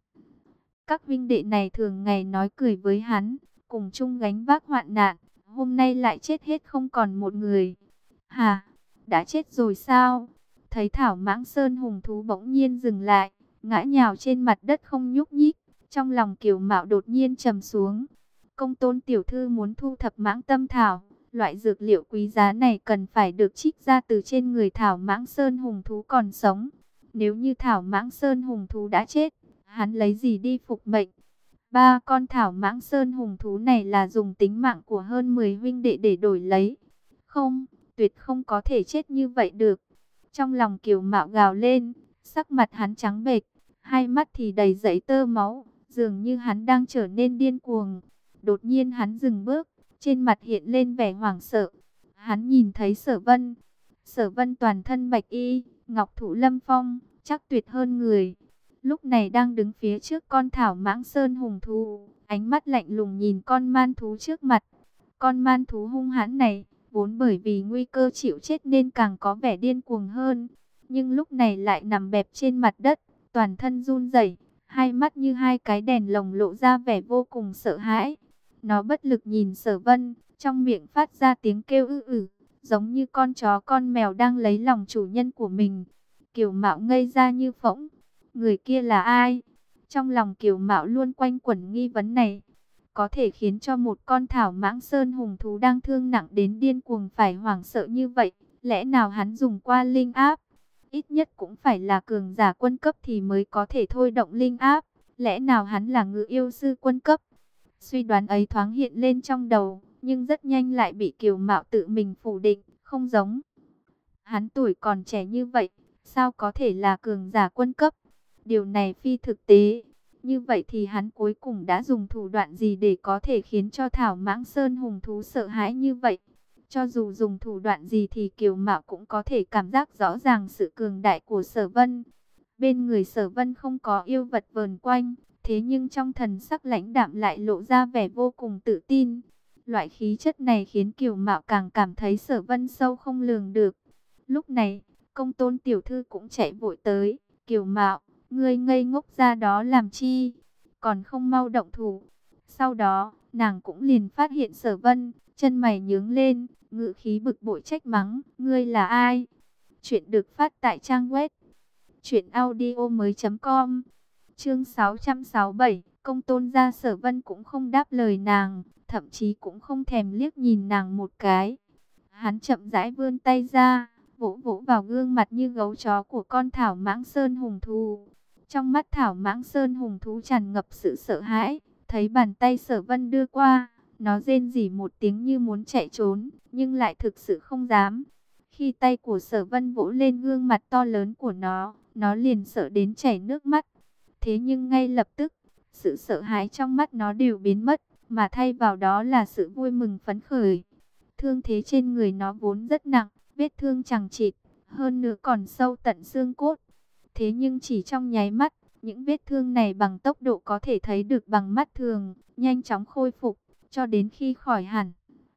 Các vinh đệ này thường ngày nói cười với hắn, cùng chung gánh vác hoạn nạn, hôm nay lại chết hết không còn một người. Hà, đã chết rồi sao? Thấy Thảo Mãng Sơn hùng thú bỗng nhiên dừng lại, ngã nhào trên mặt đất không nhúc nhích, trong lòng Kiều Mạo đột nhiên trầm xuống. Công tôn tiểu thư muốn thu thập mãng tâm thảo, Loại dược liệu quý giá này cần phải được trích ra từ trên người Thảo Mãng Sơn hùng thú còn sống. Nếu như Thảo Mãng Sơn hùng thú đã chết, hắn lấy gì đi phục mệnh? Ba con Thảo Mãng Sơn hùng thú này là dùng tính mạng của hơn 10 huynh đệ để đổi lấy. Không, tuyệt không có thể chết như vậy được. Trong lòng Kiều Mạo gào lên, sắc mặt hắn trắng bệch, hai mắt thì đầy giấy tơ máu, dường như hắn đang trở nên điên cuồng. Đột nhiên hắn dừng bước, trên mặt hiện lên vẻ hoảng sợ. Hắn nhìn thấy sở vân. Sở vân toàn thân bạch y, ngọc Thụ lâm phong, chắc tuyệt hơn người. Lúc này đang đứng phía trước con thảo mãng sơn hùng thú, ánh mắt lạnh lùng nhìn con man thú trước mặt. Con man thú hung hãn này, vốn bởi vì nguy cơ chịu chết nên càng có vẻ điên cuồng hơn. Nhưng lúc này lại nằm bẹp trên mặt đất, toàn thân run rẩy, hai mắt như hai cái đèn lồng lộ ra vẻ vô cùng sợ hãi. Nó bất lực nhìn sở vân, trong miệng phát ra tiếng kêu ư ử, giống như con chó con mèo đang lấy lòng chủ nhân của mình. Kiều Mạo ngây ra như phỗng, người kia là ai? Trong lòng Kiều Mạo luôn quanh quẩn nghi vấn này, có thể khiến cho một con thảo mãng sơn hùng thú đang thương nặng đến điên cuồng phải hoảng sợ như vậy. Lẽ nào hắn dùng qua linh áp? Ít nhất cũng phải là cường giả quân cấp thì mới có thể thôi động linh áp. Lẽ nào hắn là ngự yêu sư quân cấp? Suy đoán ấy thoáng hiện lên trong đầu, nhưng rất nhanh lại bị Kiều Mạo tự mình phủ định, không giống. Hắn tuổi còn trẻ như vậy, sao có thể là cường giả quân cấp? Điều này phi thực tế. Như vậy thì hắn cuối cùng đã dùng thủ đoạn gì để có thể khiến cho Thảo Mãng Sơn hùng thú sợ hãi như vậy? Cho dù dùng thủ đoạn gì thì Kiều Mạo cũng có thể cảm giác rõ ràng sự cường đại của Sở Vân. Bên người Sở Vân không có yêu vật vờn quanh, thế nhưng trong thần sắc lãnh đạm lại lộ ra vẻ vô cùng tự tin. Loại khí chất này khiến Kiều Mạo càng cảm thấy Sở Vân sâu không lường được. Lúc này, công tôn tiểu thư cũng chạy vội tới, Kiều Mạo, ngươi ngây ngốc ra đó làm chi, còn không mau động thủ. Sau đó, nàng cũng liền phát hiện Sở Vân, chân mày nhướng lên, ngự khí bực bội trách mắng, ngươi là ai? Chuyện được phát tại trang web truyện audio mới com Chương 667, Công Tôn gia Sở Vân cũng không đáp lời nàng, thậm chí cũng không thèm liếc nhìn nàng một cái. Hắn chậm rãi vươn tay ra, vỗ vỗ vào gương mặt như gấu chó của con thảo mãng sơn hùng thú. Trong mắt thảo mãng sơn hùng thú tràn ngập sự sợ hãi, thấy bàn tay Sở Vân đưa qua, nó rên rỉ một tiếng như muốn chạy trốn, nhưng lại thực sự không dám. Khi tay của sở vân vỗ lên gương mặt to lớn của nó, nó liền sợ đến chảy nước mắt. Thế nhưng ngay lập tức, sự sợ hãi trong mắt nó đều biến mất, mà thay vào đó là sự vui mừng phấn khởi. Thương thế trên người nó vốn rất nặng, vết thương chẳng chịt, hơn nữa còn sâu tận xương cốt. Thế nhưng chỉ trong nháy mắt, những vết thương này bằng tốc độ có thể thấy được bằng mắt thường, nhanh chóng khôi phục cho đến khi khỏi hẳn.